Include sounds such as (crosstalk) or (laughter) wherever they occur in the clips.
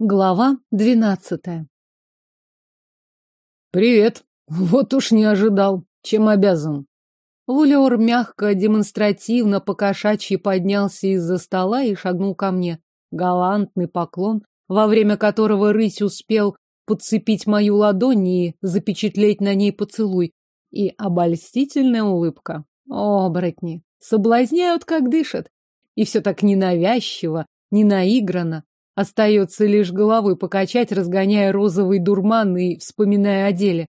Глава двенадцатая. Привет. Вот уж не ожидал. Чем обязан? Вулиор мягко, демонстративно, покошачьи поднялся из-за стола и шагнул ко мне. Галантный поклон, во время которого рысь успел подцепить мою ладонь и запечатлеть на ней поцелуй. И обольстительная улыбка. О, оборотни, соблазняют, как дышат. И все так ненавязчиво, ненаигранно. Остается лишь головой покачать, разгоняя розовый дурман и вспоминая о деле.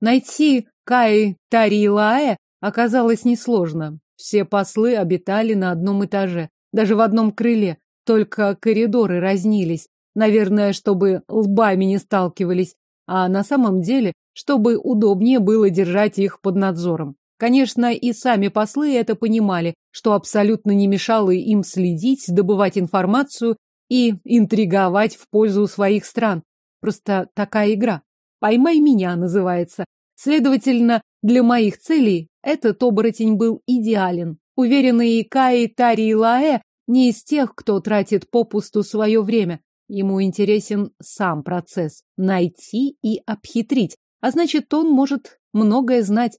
Найти Каи Тарилаэ оказалось несложно. Все послы обитали на одном этаже, даже в одном крыле, только коридоры разнились. Наверное, чтобы лбами не сталкивались, а на самом деле, чтобы удобнее было держать их под надзором. Конечно, и сами послы это понимали, что абсолютно не мешало им следить, добывать информацию и интриговать в пользу своих стран. Просто такая игра. «Поймай меня» называется. Следовательно, для моих целей этот оборотень был идеален. Уверенный Икаи Тари Лаэ не из тех, кто тратит попусту свое время. Ему интересен сам процесс – найти и обхитрить. А значит, он может многое знать.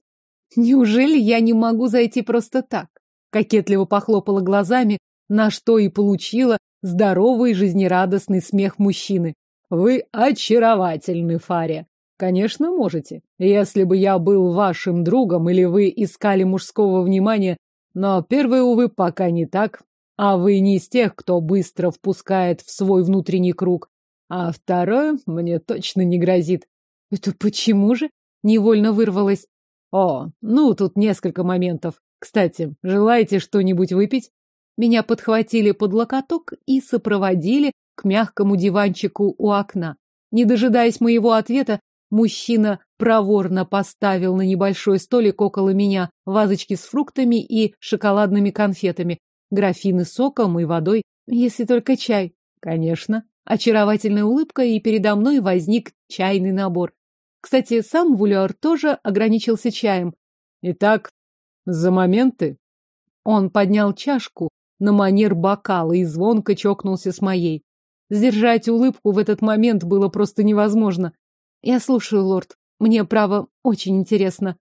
Неужели я не могу зайти просто так? Кокетливо похлопала глазами, на что и получила здоровый жизнерадостный смех мужчины. Вы очаровательны, Фария. Конечно, можете. Если бы я был вашим другом или вы искали мужского внимания, но первое, увы, пока не так. А вы не из тех, кто быстро впускает в свой внутренний круг. А второе мне точно не грозит. Это почему же? Невольно вырвалось. О, ну, тут несколько моментов. Кстати, желаете что-нибудь выпить? Меня подхватили под локоток и сопроводили к мягкому диванчику у окна. Не дожидаясь моего ответа, мужчина проворно поставил на небольшой столик около меня вазочки с фруктами и шоколадными конфетами, графины соком и водой, если только чай. Конечно. Очаровательная улыбка, и передо мной возник чайный набор. Кстати, сам Вулюар тоже ограничился чаем. Итак, за моменты. Он поднял чашку, на манер бокала и звонко чокнулся с моей. Сдержать улыбку в этот момент было просто невозможно. Я слушаю, лорд. Мне, право, очень интересно.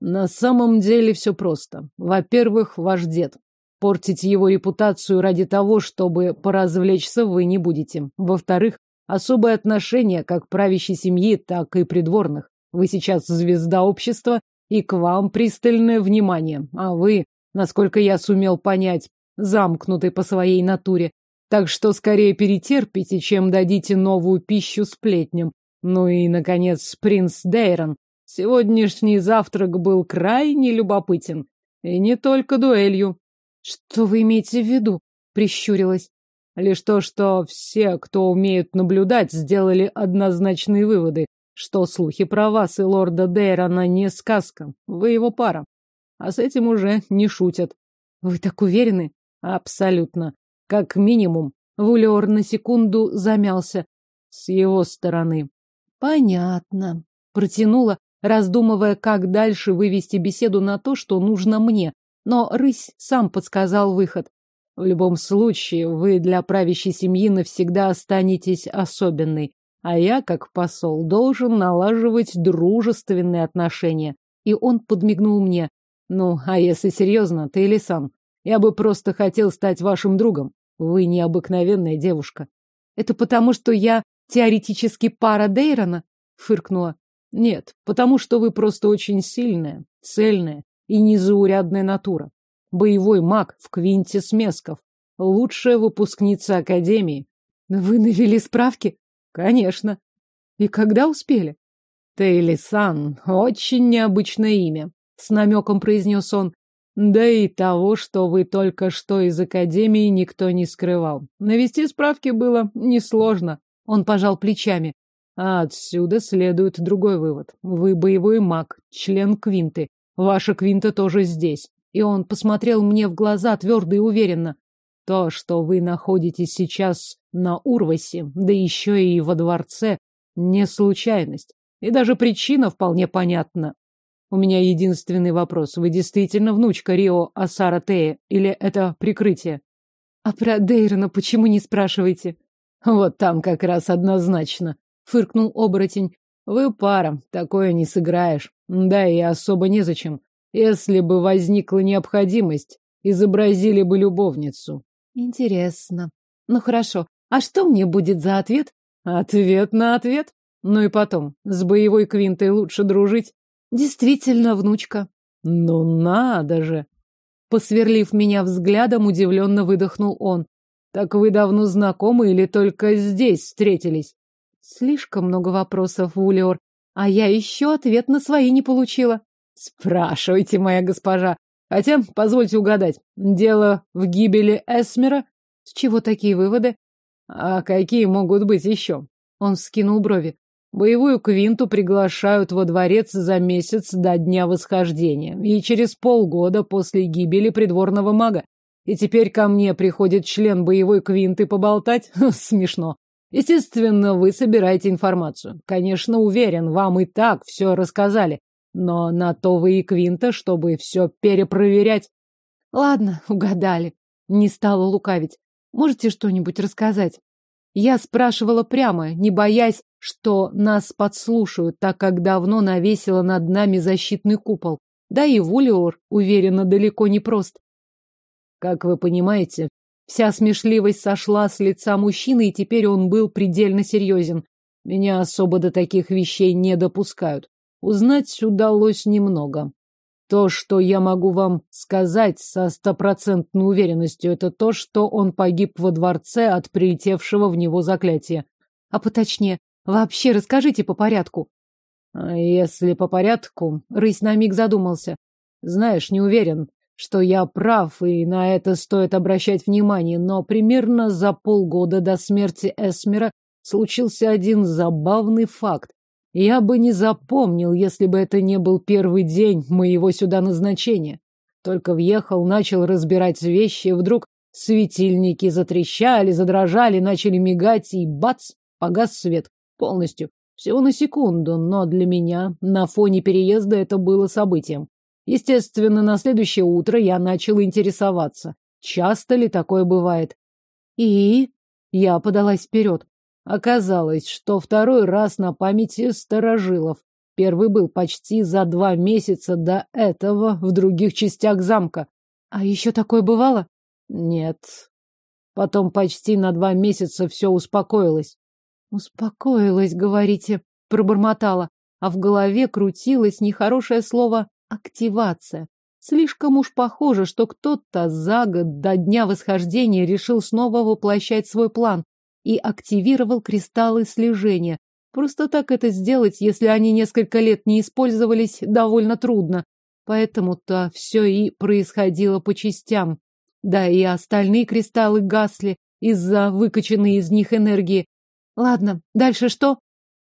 На самом деле все просто. Во-первых, ваш дед. Портить его репутацию ради того, чтобы поразвлечься, вы не будете. Во-вторых, особое отношение как правящей семьи, так и придворных. Вы сейчас звезда общества, и к вам пристальное внимание. А вы, насколько я сумел понять, замкнутый по своей натуре. Так что скорее перетерпите, чем дадите новую пищу сплетням. Ну и, наконец, принц Дейрон. Сегодняшний завтрак был крайне любопытен. И не только дуэлью. Что вы имеете в виду? Прищурилась. Лишь то, что все, кто умеют наблюдать, сделали однозначные выводы, что слухи про вас и лорда Дейрона не сказка, вы его пара. А с этим уже не шутят. Вы так уверены? Абсолютно. Как минимум, Вулиор на секунду замялся. С его стороны. Понятно. Протянула, раздумывая, как дальше вывести беседу на то, что нужно мне. Но рысь сам подсказал выход. В любом случае, вы для правящей семьи навсегда останетесь особенной. А я, как посол, должен налаживать дружественные отношения. И он подмигнул мне. Ну, а если серьезно, ты или сам? Я бы просто хотел стать вашим другом. Вы необыкновенная девушка. Это потому, что я теоретически пара Дейрона? Фыркнула. Нет, потому что вы просто очень сильная, цельная и незаурядная натура. Боевой маг в квинте смесков. Лучшая выпускница Академии. Вы навели справки? Конечно. И когда успели? Тейли-сан, очень необычное имя, с намеком произнес он. Да и того, что вы только что из академии, никто не скрывал. Навести справки было несложно. Он пожал плечами. А отсюда следует другой вывод. Вы боевой маг, член Квинты. Ваша Квинта тоже здесь. И он посмотрел мне в глаза твердо и уверенно. То, что вы находитесь сейчас на Урвасе, да еще и во дворце, не случайность. И даже причина вполне понятна. У меня единственный вопрос. Вы действительно внучка Рио Асара Тея? Или это прикрытие? А про Дейрона почему не спрашиваете? Вот там как раз однозначно, фыркнул оборотень. Вы пара, такое не сыграешь. Да и особо незачем. Если бы возникла необходимость, изобразили бы любовницу. Интересно. Ну хорошо. А что мне будет за ответ? Ответ на ответ. Ну и потом, с боевой квинтой лучше дружить. Действительно, внучка. Ну надо же. Посверлив меня взглядом, удивленно выдохнул он. Так вы давно знакомы или только здесь встретились? Слишком много вопросов, Вулиор, а я еще ответ на свои не получила. Спрашивайте, моя госпожа. Хотя, позвольте угадать, дело в гибели Эсмера? С чего такие выводы? А какие могут быть еще? Он вскинул брови. Боевую квинту приглашают во дворец за месяц до дня восхождения и через полгода после гибели придворного мага. И теперь ко мне приходит член боевой квинты поболтать? (laughs) Смешно. Естественно, вы собираете информацию. Конечно, уверен, вам и так все рассказали. Но на то вы и квинта, чтобы все перепроверять. Ладно, (laughs) угадали. Не стала лукавить. Можете что-нибудь рассказать? Я спрашивала прямо, не боясь, что нас подслушают, так как давно навесила над нами защитный купол. Да и Вулиор, уверенно, далеко не прост. Как вы понимаете, вся смешливость сошла с лица мужчины, и теперь он был предельно серьезен. Меня особо до таких вещей не допускают. Узнать удалось немного. То, что я могу вам сказать со стопроцентной уверенностью, это то, что он погиб во дворце от прилетевшего в него заклятия. А поточнее, вообще расскажите по порядку. А если по порядку, рысь на миг задумался. Знаешь, не уверен, что я прав, и на это стоит обращать внимание, но примерно за полгода до смерти Эсмера случился один забавный факт. Я бы не запомнил, если бы это не был первый день моего сюда назначения. Только въехал, начал разбирать вещи, вдруг светильники затрещали, задрожали, начали мигать, и бац, погас свет. Полностью. Всего на секунду, но для меня на фоне переезда это было событием. Естественно, на следующее утро я начал интересоваться, часто ли такое бывает. И я подалась вперед. Оказалось, что второй раз на памяти старожилов. Первый был почти за два месяца до этого в других частях замка. А еще такое бывало? Нет. Потом почти на два месяца все успокоилось. Успокоилось, говорите, пробормотала, а в голове крутилось нехорошее слово «активация». Слишком уж похоже, что кто-то за год до дня восхождения решил снова воплощать свой план и активировал кристаллы слежения. Просто так это сделать, если они несколько лет не использовались, довольно трудно. Поэтому-то все и происходило по частям. Да и остальные кристаллы гасли из-за выкачанной из них энергии. Ладно, дальше что?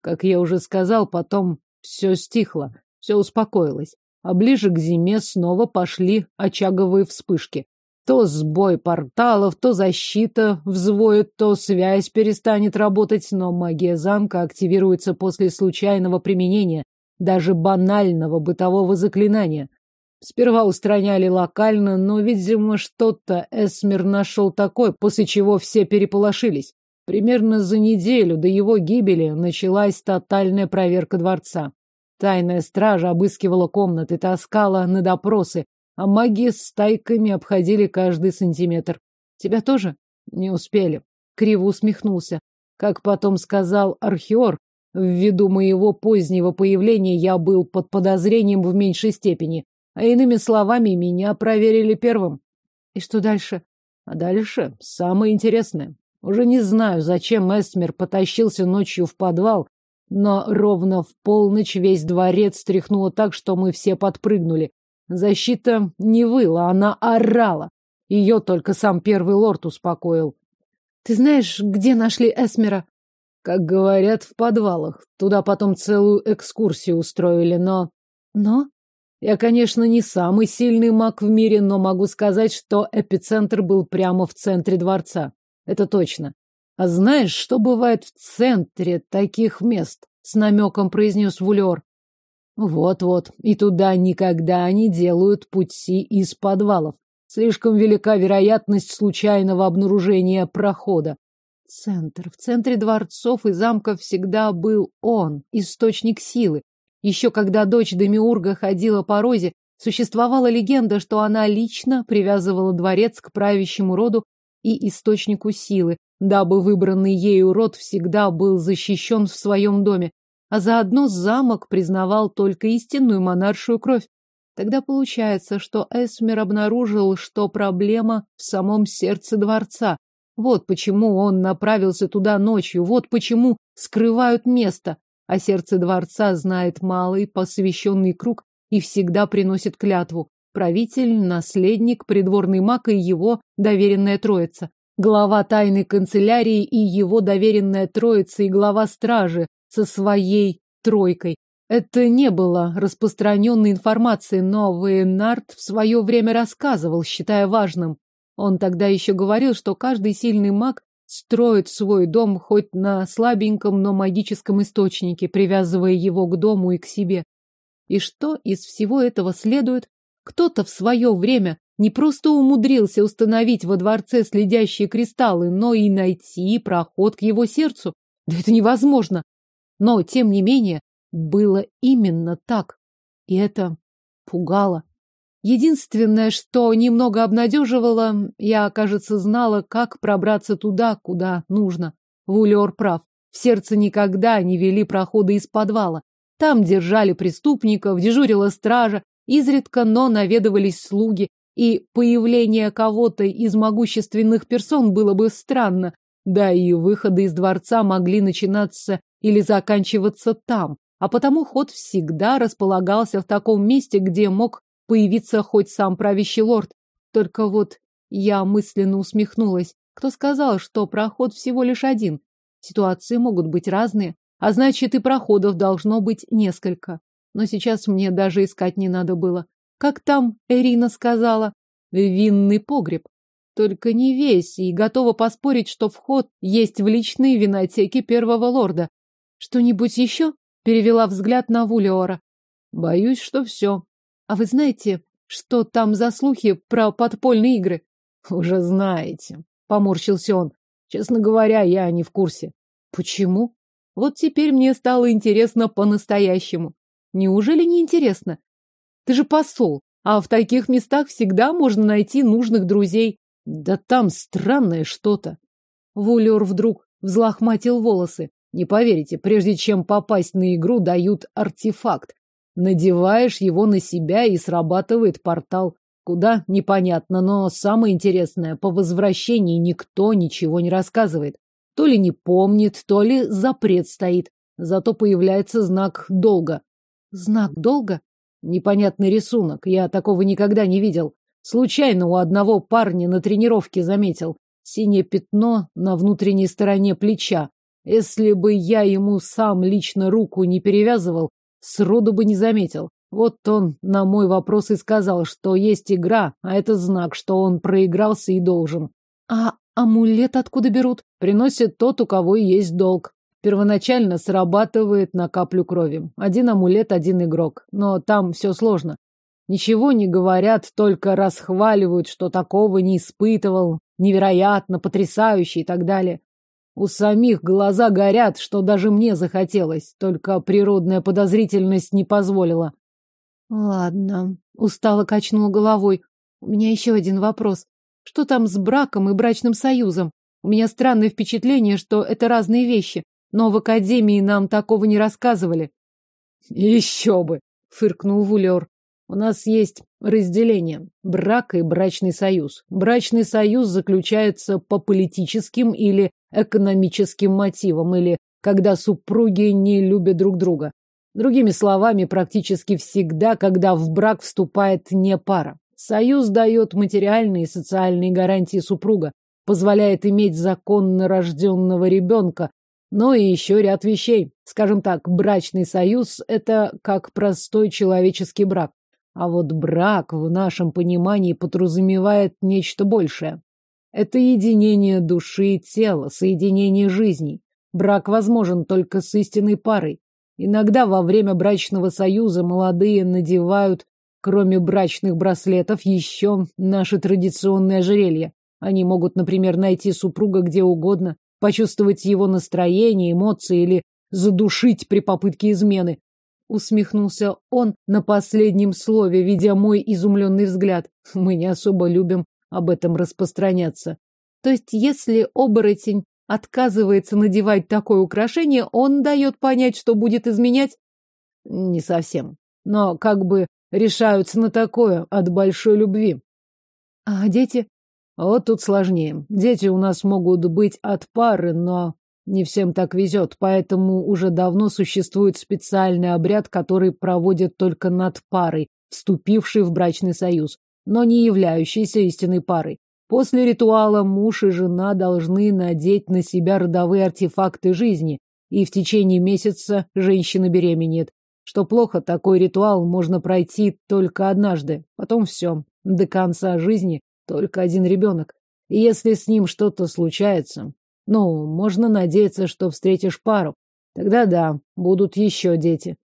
Как я уже сказал, потом все стихло, все успокоилось. А ближе к зиме снова пошли очаговые вспышки. То сбой порталов, то защита взвоет, то связь перестанет работать, но магия замка активируется после случайного применения, даже банального бытового заклинания. Сперва устраняли локально, но, видимо, что-то Эсмер нашел такое, после чего все переполошились. Примерно за неделю до его гибели началась тотальная проверка дворца. Тайная стража обыскивала комнаты, таскала на допросы, а маги с стайками обходили каждый сантиметр. Тебя тоже? Не успели. Криво усмехнулся. Как потом сказал Архиор, ввиду моего позднего появления я был под подозрением в меньшей степени. А иными словами, меня проверили первым. И что дальше? А дальше самое интересное. Уже не знаю, зачем Эсмер потащился ночью в подвал, но ровно в полночь весь дворец стряхнуло так, что мы все подпрыгнули. Защита не выла, она орала. Ее только сам первый лорд успокоил. Ты знаешь, где нашли Эсмера? Как говорят, в подвалах. Туда потом целую экскурсию устроили, но... Но? Я, конечно, не самый сильный маг в мире, но могу сказать, что эпицентр был прямо в центре дворца. Это точно. А знаешь, что бывает в центре таких мест? С намеком произнес Вулер. Вот-вот, и туда никогда не делают пути из подвалов. Слишком велика вероятность случайного обнаружения прохода. Центр. В центре дворцов и замков всегда был он, источник силы. Еще когда дочь Демиурга ходила по розе, существовала легенда, что она лично привязывала дворец к правящему роду и источнику силы, дабы выбранный ею род всегда был защищен в своем доме, а заодно замок признавал только истинную монаршую кровь. Тогда получается, что Эсмер обнаружил, что проблема в самом сердце дворца. Вот почему он направился туда ночью, вот почему скрывают место, а сердце дворца знает малый посвященный круг и всегда приносит клятву. Правитель, наследник, придворный маг и его доверенная троица. Глава тайной канцелярии и его доверенная троица и глава стражи со своей тройкой. Это не было распространенной информацией, но Вейнард в свое время рассказывал, считая важным. Он тогда еще говорил, что каждый сильный маг строит свой дом хоть на слабеньком, но магическом источнике, привязывая его к дому и к себе. И что из всего этого следует? Кто-то в свое время не просто умудрился установить во дворце следящие кристаллы, но и найти проход к его сердцу. Да это невозможно. Но, тем не менее, было именно так. И это пугало. Единственное, что немного обнадеживало, я, кажется, знала, как пробраться туда, куда нужно. Вулер прав. В сердце никогда не вели проходы из подвала. Там держали преступников, дежурила стража, изредка, но наведывались слуги, и появление кого-то из могущественных персон было бы странно, да и выходы из дворца могли начинаться или заканчиваться там, а потому ход всегда располагался в таком месте, где мог появиться хоть сам правящий лорд. Только вот я мысленно усмехнулась. Кто сказал, что проход всего лишь один? Ситуации могут быть разные. А значит, и проходов должно быть несколько. Но сейчас мне даже искать не надо было. Как там Эрина сказала? Винный погреб. Только не весь, и готова поспорить, что вход есть в личные винотеки первого лорда. Что-нибудь еще? Перевела взгляд на Вулиора. Боюсь, что все. А вы знаете, что там за слухи про подпольные игры? Уже знаете. Поморщился он. Честно говоря, я не в курсе. Почему? Вот теперь мне стало интересно по-настоящему. Неужели не интересно? Ты же посол, а в таких местах всегда можно найти нужных друзей. Да там странное что-то. Вулер вдруг взлохматил волосы. Не поверите, прежде чем попасть на игру, дают артефакт. Надеваешь его на себя и срабатывает портал. Куда? Непонятно, но самое интересное, по возвращении никто ничего не рассказывает. То ли не помнит, то ли запрет стоит. Зато появляется знак долга. Знак долга? Непонятный рисунок. Я такого никогда не видел. Случайно у одного парня на тренировке заметил. Синее пятно на внутренней стороне плеча. Если бы я ему сам лично руку не перевязывал, сроду бы не заметил. Вот он на мой вопрос и сказал, что есть игра, а это знак, что он проигрался и должен. А Амулет откуда берут? Приносит тот, у кого есть долг. Первоначально срабатывает на каплю крови. Один амулет, один игрок. Но там все сложно. Ничего не говорят, только расхваливают, что такого не испытывал. Невероятно, потрясающе и так далее. У самих глаза горят, что даже мне захотелось, только природная подозрительность не позволила. Ладно, устало качнул головой. У меня еще один вопрос. Что там с браком и брачным союзом? У меня странное впечатление, что это разные вещи, но в академии нам такого не рассказывали. Еще бы, фыркнул Вулер. У нас есть разделение брак и брачный союз. Брачный союз заключается по политическим или экономическим мотивам, или когда супруги не любят друг друга. Другими словами, практически всегда, когда в брак вступает не пара. Союз дает материальные и социальные гарантии супруга, позволяет иметь законно рожденного ребенка, но и еще ряд вещей. Скажем так, брачный союз – это как простой человеческий брак. А вот брак в нашем понимании подразумевает нечто большее. Это единение души и тела, соединение жизней. Брак возможен только с истинной парой. Иногда во время брачного союза молодые надевают Кроме брачных браслетов, еще наши традиционные ожерелья. Они могут, например, найти супруга где угодно, почувствовать его настроение, эмоции или задушить при попытке измены. Усмехнулся он на последнем слове, видя мой изумленный взгляд. Мы не особо любим об этом распространяться. То есть, если оборотень отказывается надевать такое украшение, он дает понять, что будет изменять? Не совсем. Но как бы решаются на такое от большой любви. А дети? Вот тут сложнее. Дети у нас могут быть от пары, но не всем так везет, поэтому уже давно существует специальный обряд, который проводят только над парой, вступившей в брачный союз, но не являющейся истинной парой. После ритуала муж и жена должны надеть на себя родовые артефакты жизни, и в течение месяца женщина беременеет. Что плохо, такой ритуал можно пройти только однажды, потом все, до конца жизни только один ребенок. И если с ним что-то случается, ну, можно надеяться, что встретишь пару. Тогда да, будут еще дети.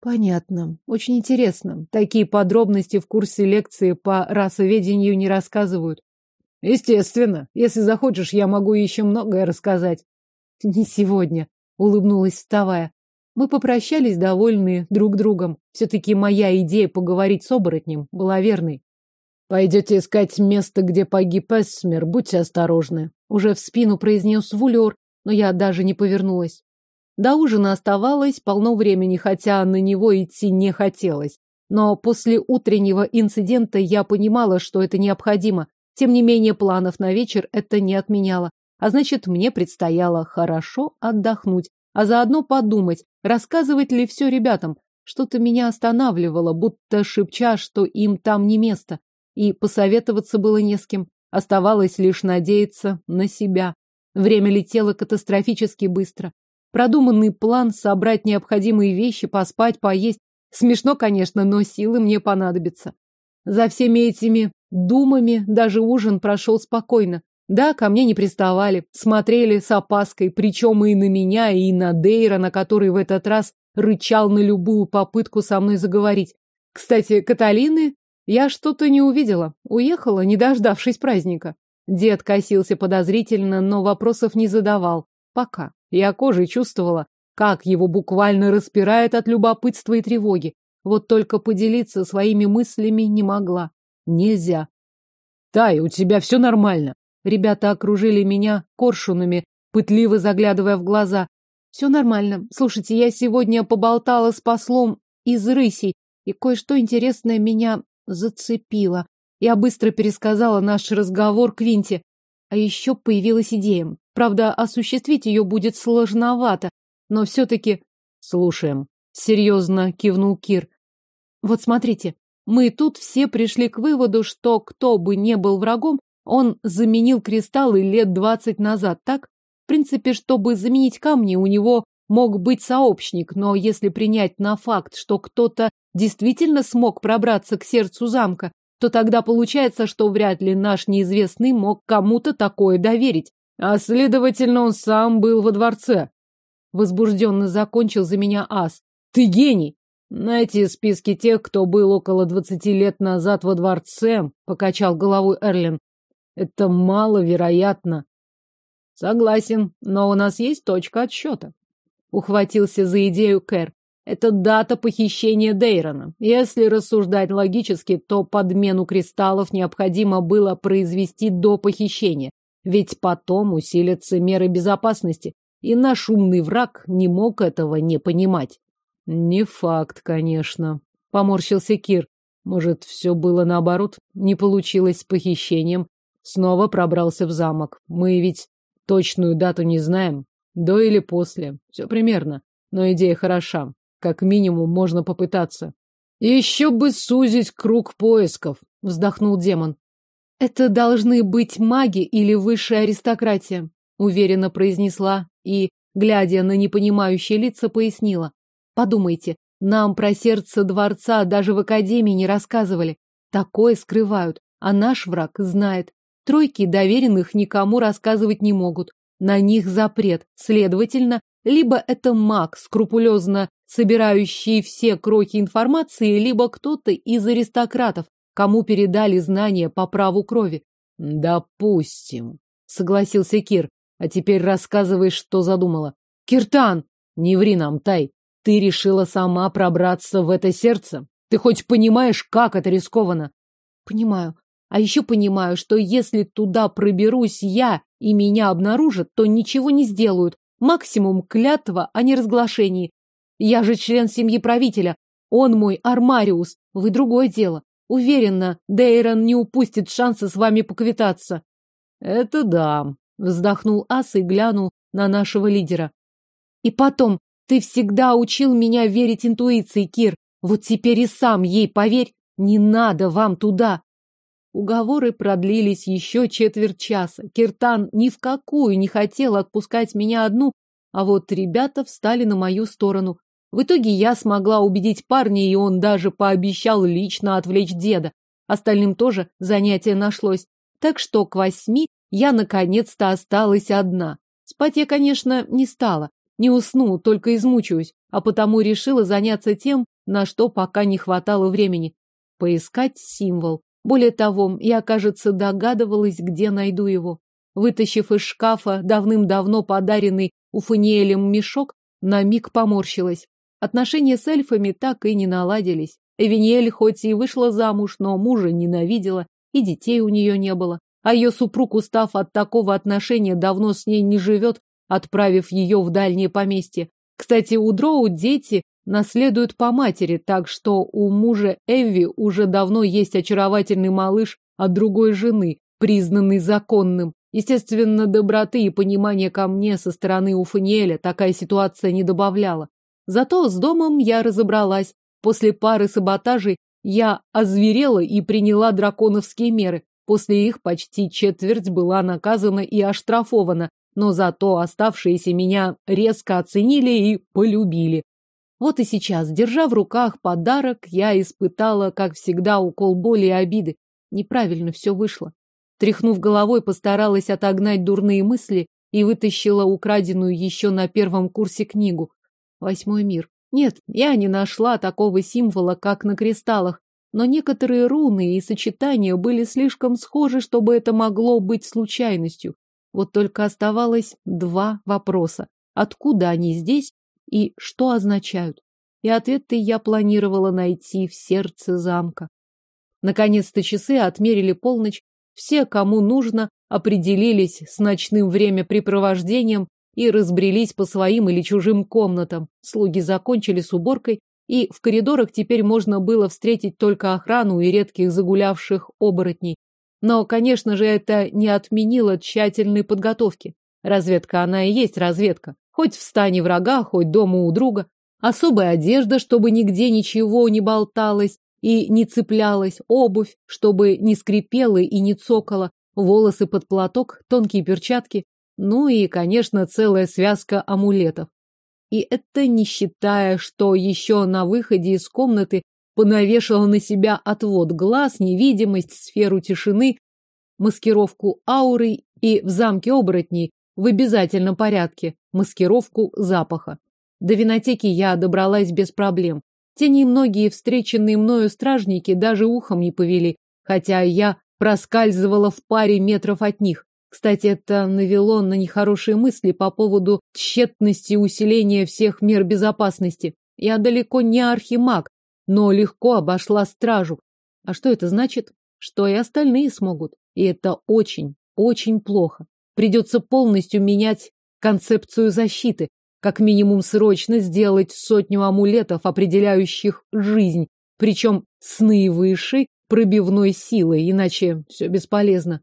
Понятно. Очень интересно. Такие подробности в курсе лекции по расоведению не рассказывают. Естественно. Если захочешь, я могу еще многое рассказать. (laughs) Не сегодня, улыбнулась вставая. Мы попрощались, довольные друг другом. Все-таки моя идея поговорить с оборотнем была верной. Пойдете искать место, где погиб Эссмер, будьте осторожны. Уже в спину произнес Вулер, но я даже не повернулась. До ужина оставалось полно времени, хотя на него идти не хотелось. Но после утреннего инцидента я понимала, что это необходимо. Тем не менее, планов на вечер это не отменяло. А значит, мне предстояло хорошо отдохнуть, а заодно подумать, рассказывать ли все ребятам. Что-то меня останавливало, будто шепча, что им там не место. И посоветоваться было не с кем. Оставалось лишь надеяться на себя. Время летело катастрофически быстро. Продуманный план собрать необходимые вещи, поспать, поесть. Смешно, конечно, но силы мне понадобятся. За всеми этими думами даже ужин прошел спокойно. Да, ко мне не приставали, смотрели с опаской, причем и на меня, и на Дейра, на который в этот раз рычал на любую попытку со мной заговорить. Кстати, Каталины я что-то не увидела. Уехала, не дождавшись праздника. Дед косился подозрительно, но вопросов не задавал. Пока. Я кожей чувствовала, как его буквально распирает от любопытства и тревоги. Вот только поделиться своими мыслями не могла. Нельзя. Тай, у тебя все нормально. Ребята окружили меня коршунами, пытливо заглядывая в глаза. Все нормально. Слушайте, я сегодня поболтала с послом из рысей, и кое-что интересное меня зацепило. Я быстро пересказала наш разговор Квинте. А еще появилась идея. Правда, осуществить ее будет сложновато, но все-таки... Слушаем. Серьезно кивнул Кир. Вот смотрите, мы тут все пришли к выводу, что кто бы не был врагом, он заменил кристаллы лет двадцать назад, так? В принципе, чтобы заменить камни, у него мог быть сообщник, но если принять на факт, что кто-то действительно смог пробраться к сердцу замка, то тогда получается, что вряд ли наш неизвестный мог кому-то такое доверить. А следовательно, он сам был во дворце. Возбужденно закончил за меня ас. Ты гений! Найти списки тех, кто был около двадцати лет назад во дворце, покачал головой Эрлин. Это маловероятно. Согласен, но у нас есть точка отсчета. Ухватился за идею Кэр. Это дата похищения Дейрона. Если рассуждать логически, то подмену кристаллов необходимо было произвести до похищения, ведь потом усилятся меры безопасности, и наш умный враг не мог этого не понимать. Не факт, конечно, поморщился Кир. Может, все было наоборот, не получилось с похищением. Снова пробрался в замок. Мы ведь точную дату не знаем. До или после. Все примерно. Но идея хороша. Как минимум можно попытаться. Еще бы сузить круг поисков, вздохнул демон. Это должны быть маги или высшая аристократия, уверенно произнесла и, глядя на непонимающие лица, пояснила. Подумайте, нам про сердце дворца даже в академии не рассказывали. Такое скрывают, а наш враг знает. Тройки доверенных никому рассказывать не могут. На них запрет, следовательно, либо это маг, скрупулезно собирающий все крохи информации, либо кто-то из аристократов, кому передали знания по праву крови. Допустим, согласился Кир. А теперь рассказывай, что задумала. Киртан! Не ври нам, Тай. Ты решила сама пробраться в это сердце? Ты хоть понимаешь, как это рискованно? Понимаю. А еще понимаю, что если туда проберусь я и меня обнаружат, то ничего не сделают. Максимум клятва о неразглашении. Я же член семьи правителя. Он мой Армариус. Вы другое дело. Уверена, Дейрон не упустит шанса с вами поквитаться. Это да, вздохнул Ас и глянул на нашего лидера. И потом, ты всегда учил меня верить интуиции, Кир. Вот теперь и сам ей поверь. Не надо вам туда. Уговоры продлились еще четверть часа. Киртан ни в какую не хотел отпускать меня одну, а вот ребята встали на мою сторону. В итоге я смогла убедить парня, и он даже пообещал лично отвлечь деда. Остальным тоже занятие нашлось. Так что к восьми я наконец-то осталась одна. Спать я, конечно, не стала. Не усну, только измучаюсь, а потому решила заняться тем, на что пока не хватало времени. Поискать символ. Более того, я, кажется, догадывалась, где найду его. Вытащив из шкафа давным-давно подаренный Уфаниэлем мешок, на миг поморщилась. Отношения с эльфами так и не наладились. Эвиниэль хоть и вышла замуж, но мужа ненавидела, и детей у нее не было. А ее супруг, устав от такого отношения, давно с ней не живет, отправив ее в дальнее поместье. Кстати, у Дроу дети наследуют по матери, так что у мужа Эвви уже давно есть очаровательный малыш от другой жены, признанный законным. Естественно, доброты и понимания ко мне со стороны Уфаниэля такая ситуация не добавляла. Зато с домом я разобралась. После пары саботажей я озверела и приняла драконовские меры. После их почти четверть была наказана и оштрафована, но зато оставшиеся меня резко оценили и полюбили. Вот и сейчас, держа в руках подарок, я испытала, как всегда, укол боли и обиды. Неправильно все вышло. Тряхнув головой, постаралась отогнать дурные мысли и вытащила украденную еще на первом курсе книгу. Восьмой мир. Нет, я не нашла такого символа, как на кристаллах, но некоторые руны и сочетания были слишком схожи, чтобы это могло быть случайностью. Вот только оставалось два вопроса. Откуда они здесь и что означают? И ответы я планировала найти в сердце замка. Наконец-то часы отмерили полночь. Все, кому нужно, определились с ночным времяпрепровождением и разбрелись по своим или чужим комнатам. Слуги закончили с уборкой, и в коридорах теперь можно было встретить только охрану и редких загулявших оборотней. Но, конечно же, это не отменило тщательной подготовки. Разведка она и есть разведка. Хоть в стане врага, хоть дома у друга. Особая одежда, чтобы нигде ничего не болталось и не цеплялось. Обувь, чтобы не скрипела и не цокала. Волосы под платок, тонкие перчатки. Ну и, конечно, целая связка амулетов. И это не считая, что еще на выходе из комнаты понавешала на себя отвод глаз, невидимость, сферу тишины, маскировку ауры и в замке оборотней в обязательном порядке маскировку запаха. До винотеки я добралась без проблем. Те немногие встреченные мною стражники даже ухом не повели, хотя я проскальзывала в паре метров от них. Кстати, это навело на нехорошие мысли по поводу тщетности усиления всех мер безопасности. Я далеко не архимаг, но легко обошла стражу. А что это значит? Что и остальные смогут. И это очень, очень плохо. Придется полностью менять концепцию защиты. Как минимум срочно сделать сотню амулетов, определяющих жизнь. Причем с наивысшей пробивной силой, иначе все бесполезно.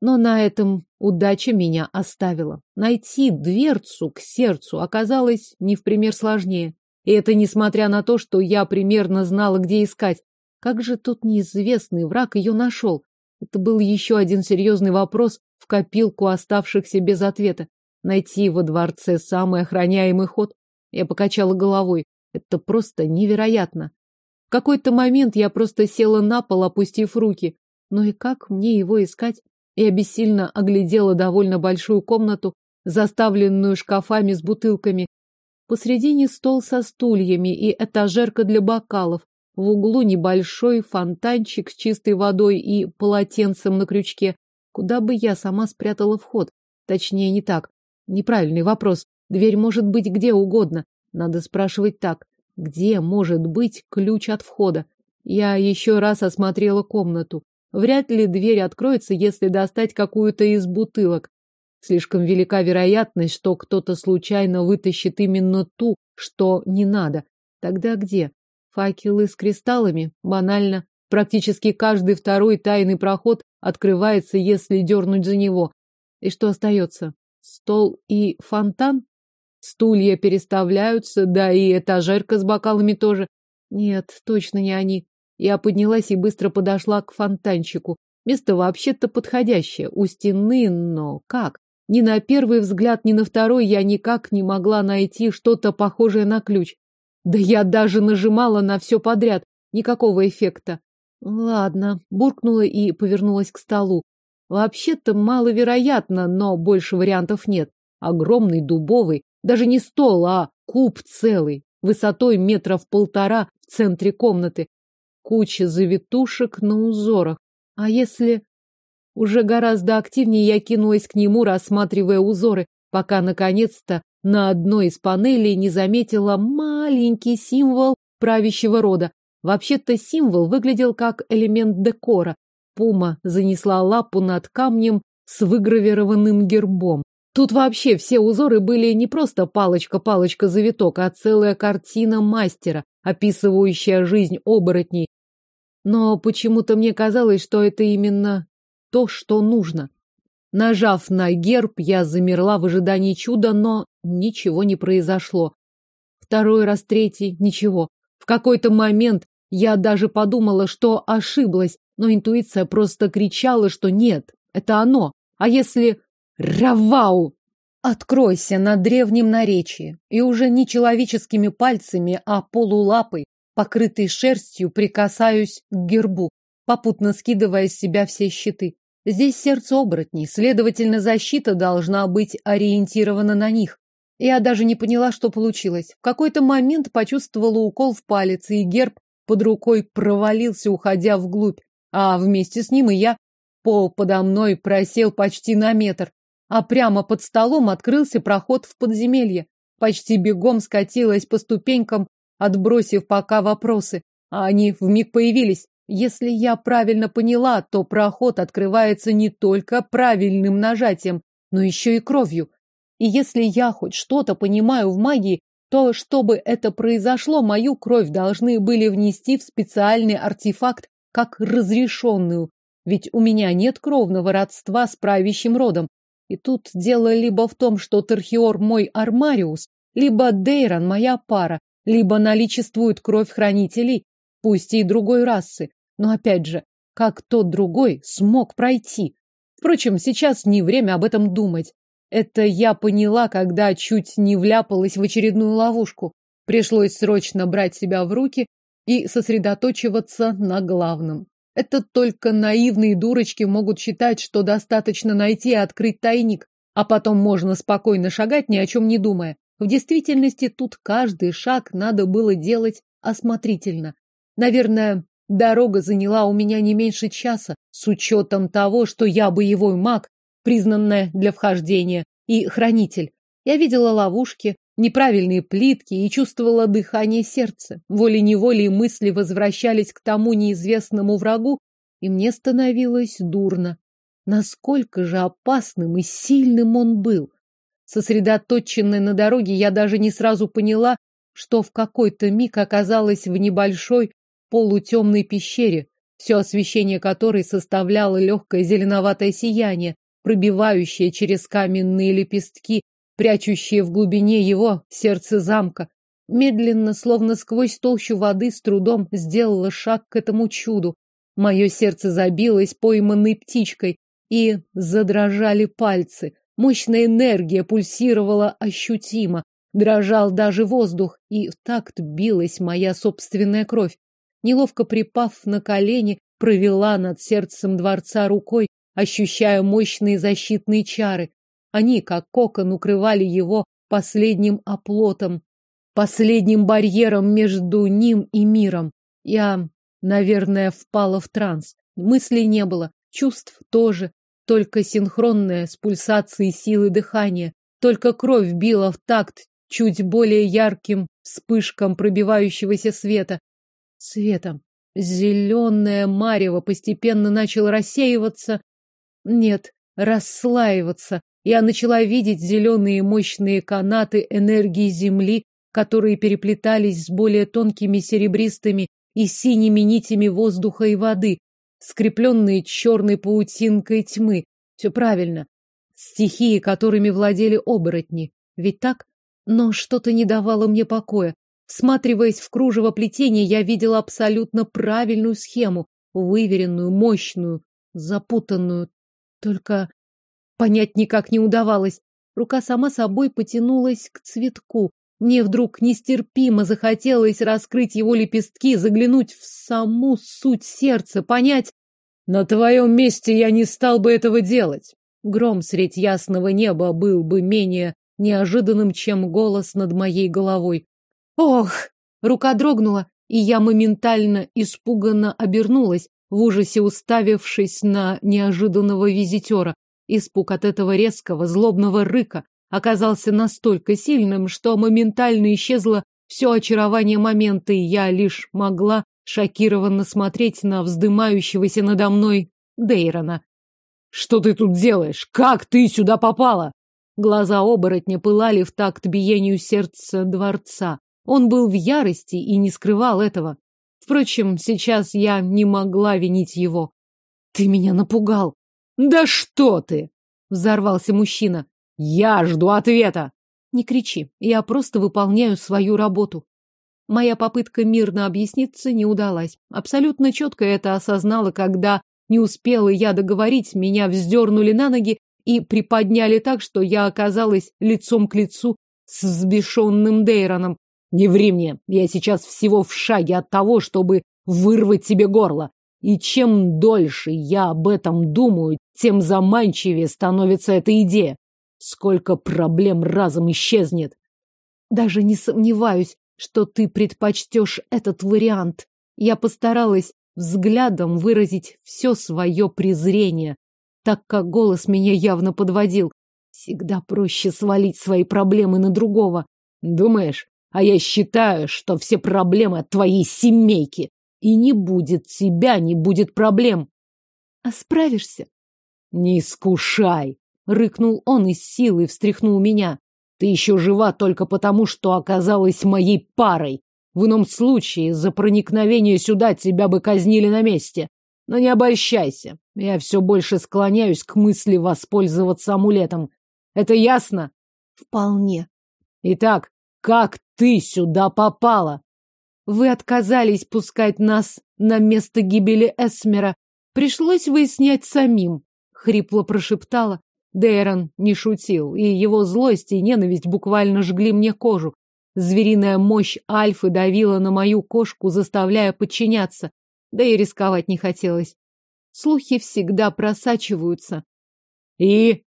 Но на этом удача меня оставила. Найти дверцу к сердцу оказалось не в пример сложнее. И это несмотря на то, что я примерно знала, где искать. Как же тот неизвестный враг ее нашел? Это был еще один серьезный вопрос в копилку оставшихся без ответа. Найти во дворце самый охраняемый ход? Я покачала головой. Это просто невероятно. В какой-то момент я просто села на пол, опустив руки. Ну и как мне его искать? Я бессильно оглядела довольно большую комнату, заставленную шкафами с бутылками, Посредине стол со стульями и этажерка для бокалов. В углу небольшой фонтанчик с чистой водой и полотенцем на крючке. Куда бы я сама спрятала вход? Точнее, не так. Неправильный вопрос. Дверь может быть где угодно. Надо спрашивать так. Где может быть ключ от входа? Я еще раз осмотрела комнату. Вряд ли дверь откроется, если достать какую-то из бутылок. Слишком велика вероятность, что кто-то случайно вытащит именно ту, что не надо. Тогда где? Факелы с кристаллами? Банально. Практически каждый второй тайный проход открывается, если дернуть за него. И что остается? Стол и фонтан? Стулья переставляются, да и этажерка с бокалами тоже. Нет, точно не они. Я поднялась и быстро подошла к фонтанчику. Место вообще-то подходящее, у стены, но как? Ни на первый взгляд, ни на второй я никак не могла найти что-то похожее на ключ. Да я даже нажимала на все подряд. Никакого эффекта. Ладно, буркнула и повернулась к столу. Вообще-то маловероятно, но больше вариантов нет. Огромный дубовый, даже не стол, а куб целый, высотой метров полтора в центре комнаты. Куча завитушек на узорах. А если... Уже гораздо активнее я кинулась к нему, рассматривая узоры, пока, наконец-то, на одной из панелей не заметила маленький символ правящего рода. Вообще-то символ выглядел как элемент декора. Пума занесла лапу над камнем с выгравированным гербом. Тут вообще все узоры были не просто палочка-палочка-завиток, а целая картина мастера, описывающая жизнь оборотней. Но почему-то мне казалось, что это именно то, что нужно. Нажав на герб, я замерла в ожидании чуда, но ничего не произошло. Второй раз, третий, ничего. В какой-то момент я даже подумала, что ошиблась, но интуиция просто кричала, что нет, это оно. А если... Равау! Откройся на древнем наречии, и уже не человеческими пальцами, а полулапой, покрытой шерстью, прикасаюсь к гербу, попутно скидывая с себя все щиты. Здесь сердце оборотней, следовательно, защита должна быть ориентирована на них. Я даже не поняла, что получилось. В какой-то момент почувствовала укол в палец, и герб под рукой провалился, уходя вглубь, а вместе с ним и я. Пол подо мной просел почти на метр, а прямо под столом открылся проход в подземелье. Почти бегом скатилась по ступенькам, отбросив пока вопросы, а они вмиг появились. Если я правильно поняла, то проход открывается не только правильным нажатием, но еще и кровью. И если я хоть что-то понимаю в магии, то, чтобы это произошло, мою кровь должны были внести в специальный артефакт как разрешенную, ведь у меня нет кровного родства с правящим родом. И тут дело либо в том, что Тархиор мой Армариус, либо Дейрон моя пара, либо наличествует кровь хранителей, пусть и другой расы. Но опять же, как тот другой смог пройти? Впрочем, сейчас не время об этом думать. Это я поняла, когда чуть не вляпалась в очередную ловушку. Пришлось срочно брать себя в руки и сосредоточиваться на главном. Это только наивные дурочки могут считать, что достаточно найти и открыть тайник, а потом можно спокойно шагать, ни о чем не думая. В действительности тут каждый шаг надо было делать осмотрительно. Наверное, Дорога заняла у меня не меньше часа, с учетом того, что я боевой маг, признанная для вхождения, и хранитель. Я видела ловушки, неправильные плитки и чувствовала дыхание сердца. Волей-неволей мысли возвращались к тому неизвестному врагу, и мне становилось дурно. Насколько же опасным и сильным он был. Сосредоточенная на дороге, я даже не сразу поняла, что в какой-то миг оказалась в небольшой полутемной пещере, все освещение которой составляло легкое зеленоватое сияние, пробивающее через каменные лепестки, прячущие в глубине его сердце замка. Медленно, словно сквозь толщу воды, с трудом сделала шаг к этому чуду. Мое сердце забилось пойманной птичкой, и задрожали пальцы. Мощная энергия пульсировала ощутимо, дрожал даже воздух, и в такт билась моя собственная кровь неловко припав на колени, провела над сердцем дворца рукой, ощущая мощные защитные чары. Они, как кокон, укрывали его последним оплотом, последним барьером между ним и миром. Я, наверное, впала в транс. Мыслей не было, чувств тоже, только синхронное с пульсацией силы дыхания, только кровь била в такт чуть более ярким вспышкам пробивающегося света. Светом. Зеленое марево постепенно начало рассеиваться. Нет, расслаиваться. Я начала видеть зеленые мощные канаты энергии Земли, которые переплетались с более тонкими серебристыми и синими нитями воздуха и воды, скрепленные черной паутинкой тьмы. Все правильно. Стихии, которыми владели оборотни. Ведь так? Но что-то не давало мне покоя. Всматриваясь в кружево плетения, я видела абсолютно правильную схему, выверенную, мощную, запутанную. Только понять никак не удавалось. Рука сама собой потянулась к цветку. Мне вдруг нестерпимо захотелось раскрыть его лепестки, заглянуть в саму суть сердца, понять... На твоем месте я не стал бы этого делать. Гром средь ясного неба был бы менее неожиданным, чем голос над моей головой. Ох! Рука дрогнула, и я моментально испуганно обернулась, в ужасе уставившись на неожиданного визитера. Испуг от этого резкого, злобного рыка оказался настолько сильным, что моментально исчезло все очарование момента, и я лишь могла шокированно смотреть на вздымающегося надо мной Дейрона. «Что ты тут делаешь? Как ты сюда попала?» Глаза оборотня пылали в такт биению сердца дворца. Он был в ярости и не скрывал этого. Впрочем, сейчас я не могла винить его. «Ты меня напугал!» «Да что ты!» — взорвался мужчина. «Я жду ответа!» «Не кричи, я просто выполняю свою работу». Моя попытка мирно объясниться не удалась. Абсолютно четко это осознала, когда не успела я договорить, меня вздернули на ноги и приподняли так, что я оказалась лицом к лицу с взбешенным Дейроном. Не ври мне, я сейчас всего в шаге от того, чтобы вырвать тебе горло. И чем дольше я об этом думаю, тем заманчивее становится эта идея. Сколько проблем разом исчезнет. Даже не сомневаюсь, что ты предпочтешь этот вариант. Я постаралась взглядом выразить все свое презрение, так как голос меня явно подводил. Всегда проще свалить свои проблемы на другого. Думаешь? А я считаю, что все проблемы от твоей семейки. И не будет тебя, не будет проблем. А справишься? Не искушай, рыкнул он и с силой встряхнул меня. Ты еще жива только потому, что оказалась моей парой. В ином случае за проникновение сюда тебя бы казнили на месте. Но не обольщайся. Я все больше склоняюсь к мысли воспользоваться амулетом. Это ясно? Вполне. Итак, как ты сюда попала? Вы отказались пускать нас на место гибели Эсмера. Пришлось выяснять самим, хрипло прошептала. Дейрон не шутил, и его злость и ненависть буквально жгли мне кожу. Звериная мощь Альфы давила на мою кошку, заставляя подчиняться. Да и рисковать не хотелось. Слухи всегда просачиваются. И?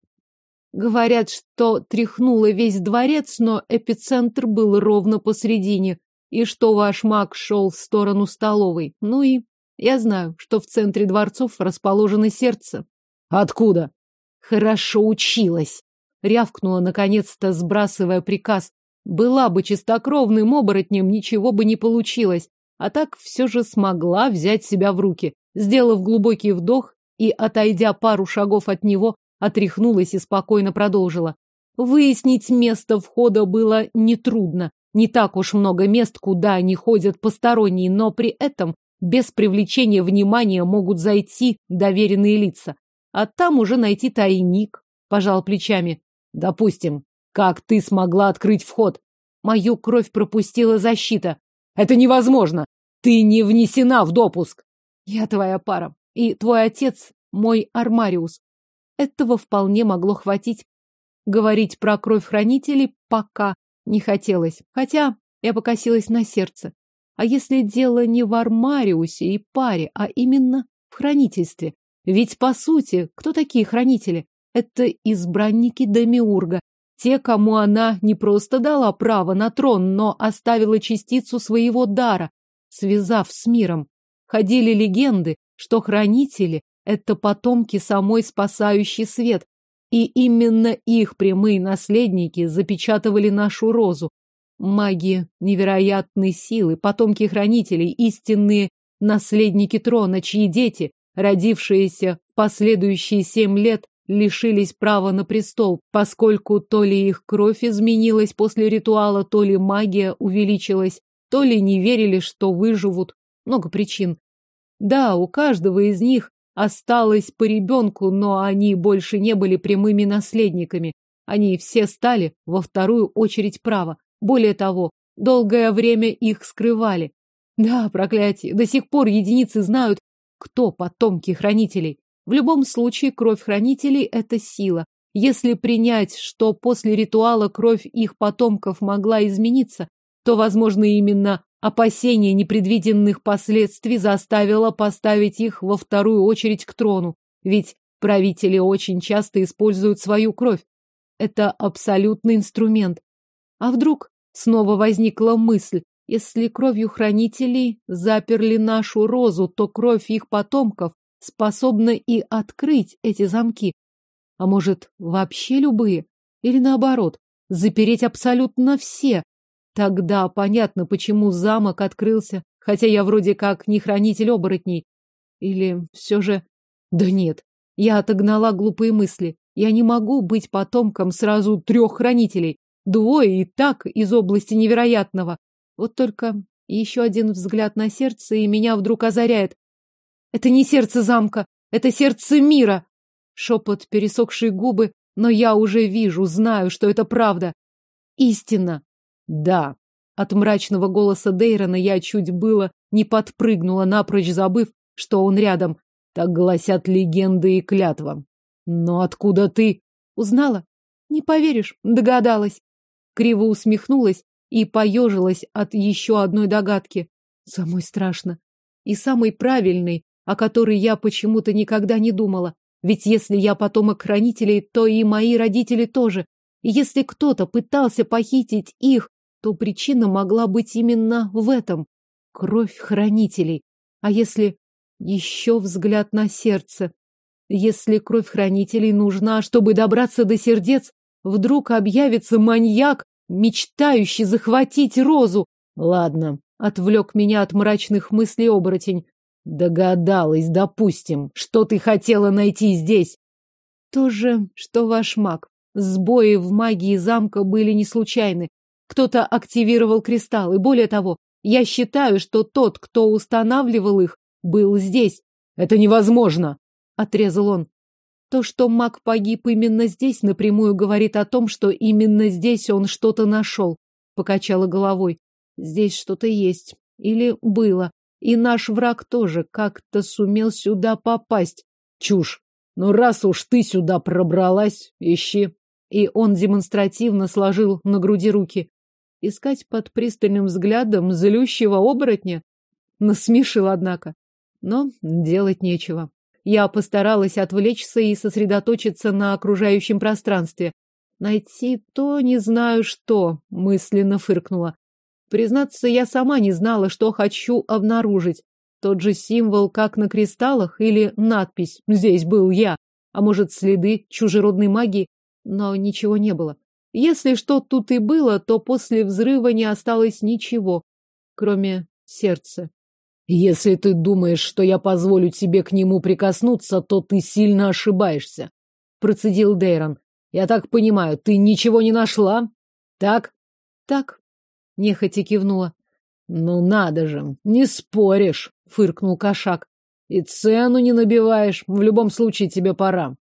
Говорят, что тряхнуло весь дворец, но эпицентр был ровно посредине, и что ваш маг шел в сторону столовой. Ну и я знаю, что в центре дворцов расположено сердце. Откуда? Хорошо училась. Рявкнула, наконец-то, сбрасывая приказ. Была бы чистокровным оборотнем, ничего бы не получилось. А так все же смогла взять себя в руки. Сделав глубокий вдох и, отойдя пару шагов от него, отряхнулась и спокойно продолжила. Выяснить место входа было нетрудно. Не так уж много мест, куда они ходят посторонние, но при этом без привлечения внимания могут зайти доверенные лица. А там уже найти тайник, пожал плечами. Допустим, как ты смогла открыть вход? Мою кровь пропустила защита. Это невозможно. Ты не внесена в допуск. Я твоя пара. И твой отец мой Армариус. Этого вполне могло хватить. Говорить про кровь хранителей пока не хотелось. Хотя я покосилась на сердце. А если дело не в Армариусе и паре, а именно в хранительстве? Ведь, по сути, кто такие хранители? Это избранники Демиурга, те, кому она не просто дала право на трон, но оставила частицу своего дара, связав с миром. Ходили легенды, что хранители Это потомки самой спасающий свет. И именно их прямые наследники запечатывали нашу розу. Маги невероятной силы, потомки хранителей, истинные наследники трона, чьи дети, родившиеся в последующие семь лет, лишились права на престол, поскольку то ли их кровь изменилась после ритуала, то ли магия увеличилась, то ли не верили, что выживут. Много причин. Да, у каждого из них осталось по ребенку, но они больше не были прямыми наследниками. Они все стали во вторую очередь права. Более того, долгое время их скрывали. Да, проклятие, до сих пор единицы знают, кто потомки хранителей. В любом случае, кровь хранителей – это сила. Если принять, что после ритуала кровь их потомков могла измениться, то, возможно, именно опасение непредвиденных последствий заставило поставить их во вторую очередь к трону. Ведь правители очень часто используют свою кровь. Это абсолютный инструмент. А вдруг снова возникла мысль, если кровью хранителей заперли нашу розу, то кровь их потомков способна и открыть эти замки. А может, вообще любые? Или наоборот, запереть абсолютно все? Тогда понятно, почему замок открылся, хотя я вроде как не хранитель оборотней. Или все же... Да нет, я отогнала глупые мысли. Я не могу быть потомком сразу трех хранителей. Двое и так из области невероятного. Вот только еще один взгляд на сердце, и меня вдруг озаряет. Это не сердце замка, это сердце мира. Шепот, пересохшие губы, но я уже вижу, знаю, что это правда. Истина. Да. От мрачного голоса Дейрона я чуть было не подпрыгнула, напрочь забыв, что он рядом. Так гласят легенды и клятва. Но откуда ты? Узнала? Не поверишь, догадалась. Криво усмехнулась и поежилась от еще одной догадки. Самой страшно. И самой правильной, о которой я почему-то никогда не думала. Ведь если я потомок хранителей, то и мои родители тоже. И если кто-то пытался похитить их, то причина могла быть именно в этом. Кровь хранителей. А если еще взгляд на сердце? Если кровь хранителей нужна, чтобы добраться до сердец, вдруг объявится маньяк, мечтающий захватить розу. Ладно, отвлек меня от мрачных мыслей оборотень. Догадалась, допустим, что ты хотела найти здесь. То же, что ваш маг. Сбои в магии замка были не случайны. Кто-то активировал кристаллы. Более того, я считаю, что тот, кто устанавливал их, был здесь. Это невозможно, отрезал он. То, что маг погиб именно здесь, напрямую говорит о том, что именно здесь он что-то нашел. Покачала головой. Здесь что-то есть. Или было. И наш враг тоже как-то сумел сюда попасть. Чушь. Но раз уж ты сюда пробралась, ищи. И он демонстративно сложил на груди руки. Искать под пристальным взглядом злющего оборотня? Насмешил, однако. Но делать нечего. Я постаралась отвлечься и сосредоточиться на окружающем пространстве. Найти то не знаю что, мысленно фыркнула. Признаться, я сама не знала, что хочу обнаружить. Тот же символ, как на кристаллах, или надпись «Здесь был я», а может, следы чужеродной магии, но ничего не было. Если что тут и было, то после взрыва не осталось ничего, кроме сердца. Если ты думаешь, что я позволю тебе к нему прикоснуться, то ты сильно ошибаешься, процедил Дейрон. Я так понимаю, ты ничего не нашла? Так? Так, Нехотя кивнула. Ну надо же, не споришь, фыркнул кошак. И цену не набиваешь, в любом случае тебе пора.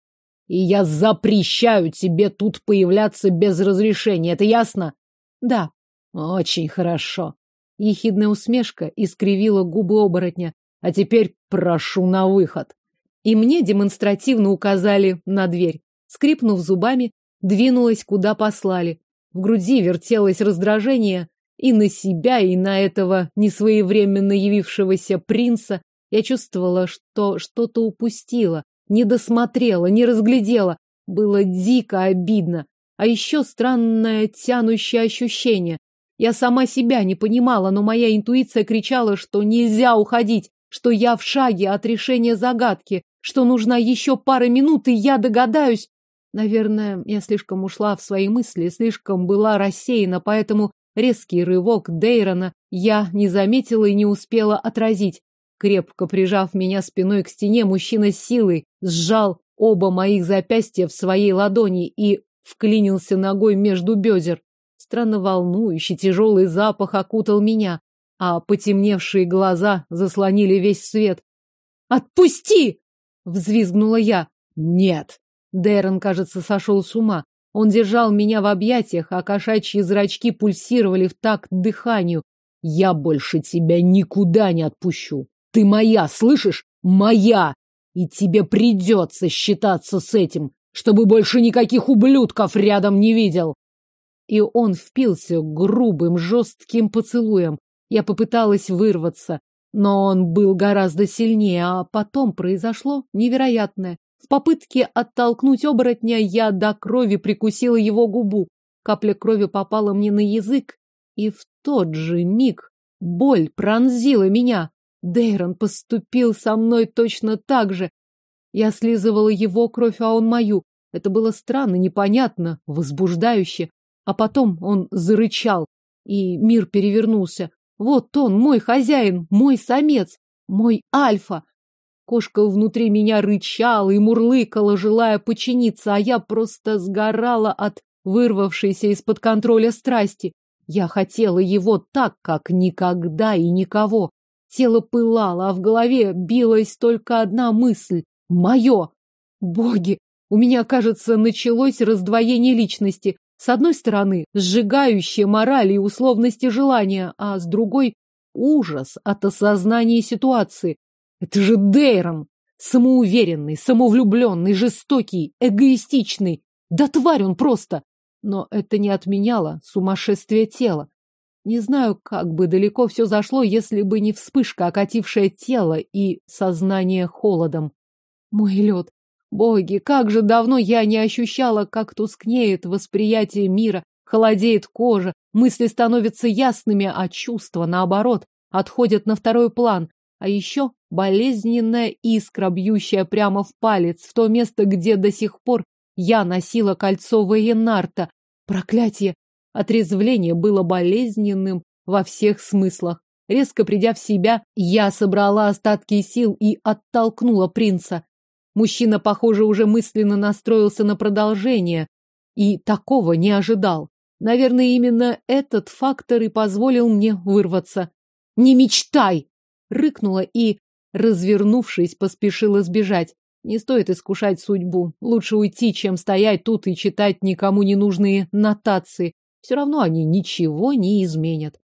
И я запрещаю тебе тут появляться без разрешения, это ясно? Да. Очень хорошо. Ехидная усмешка искривила губы оборотня. А теперь прошу на выход. И мне демонстративно указали на дверь. Скрипнув зубами, двинулась, куда послали. В груди вертелось раздражение, и на себя, и на этого несвоевременно явившегося принца. Я чувствовала, что что-то упустила, не досмотрела, не разглядела. Было дико обидно. А еще странное тянущее ощущение. Я сама себя не понимала, но моя интуиция кричала, что нельзя уходить, что я в шаге от решения загадки, что нужна еще пара минут, и я догадаюсь. Наверное, я слишком ушла в свои мысли, слишком была рассеяна, поэтому резкий рывок Дейрона я не заметила и не успела отразить. Крепко прижав меня спиной к стене, мужчина силой сжал оба моих запястья в своей ладони и вклинился ногой между бедер. Странно волнующий, тяжелый запах окутал меня, а потемневшие глаза заслонили весь свет. «Отпусти!» — взвизгнула я. «Нет!» Дэрон, кажется, сошел с ума. Он держал меня в объятиях, а кошачьи зрачки пульсировали в такт дыханию. «Я больше тебя никуда не отпущу! Ты моя, слышишь? Моя! И тебе придется считаться с этим, чтобы больше никаких ублюдков рядом не видел!» И он впился грубым, жестким поцелуем. Я попыталась вырваться, но он был гораздо сильнее, а потом произошло невероятное. В попытке оттолкнуть оборотня я до крови прикусила его губу. Капля крови попала мне на язык, и в тот же миг боль пронзила меня. Дейрон поступил со мной точно так же. Я слизывала его кровь, а он мою. Это было странно, непонятно, возбуждающе. А потом он зарычал, и мир перевернулся. Вот он, мой хозяин, мой самец, мой альфа. Кошка внутри меня рычала и мурлыкала, желая подчиниться, а я просто сгорала от вырвавшейся из-под контроля страсти. Я хотела его так, как никогда и никого. Тело пылало, а в голове билась только одна мысль — мое. Боги, у меня, кажется, началось раздвоение личности. С одной стороны, сжигающая мораль и условности желания, а с другой — ужас от осознания ситуации. Это же Дейрон! Самоуверенный, самовлюбленный, жестокий, эгоистичный. Да тварь он просто! Но это не отменяло сумасшествие тела. Не знаю, как бы далеко все зашло, если бы не вспышка, окатившая тело и сознание холодом. Мой лед, Боги, как же давно я не ощущала, как тускнеет восприятие мира, холодеет кожа, мысли становятся ясными, а чувства, наоборот, отходят на второй план. А еще болезненная искра, бьющая прямо в палец, в то место, где до сих пор я носила кольцо Вейенарта. Проклятие! Отрезвление было болезненным во всех смыслах. Резко придя в себя, я собрала остатки сил и оттолкнула принца. Мужчина, похоже, уже мысленно настроился на продолжение и такого не ожидал. Наверное, именно этот фактор и позволил мне вырваться. «Не мечтай!» — рыкнула и, развернувшись, поспешила сбежать. Не стоит искушать судьбу. Лучше уйти, чем стоять тут и читать никому не нужные нотации. Все равно они ничего не изменят.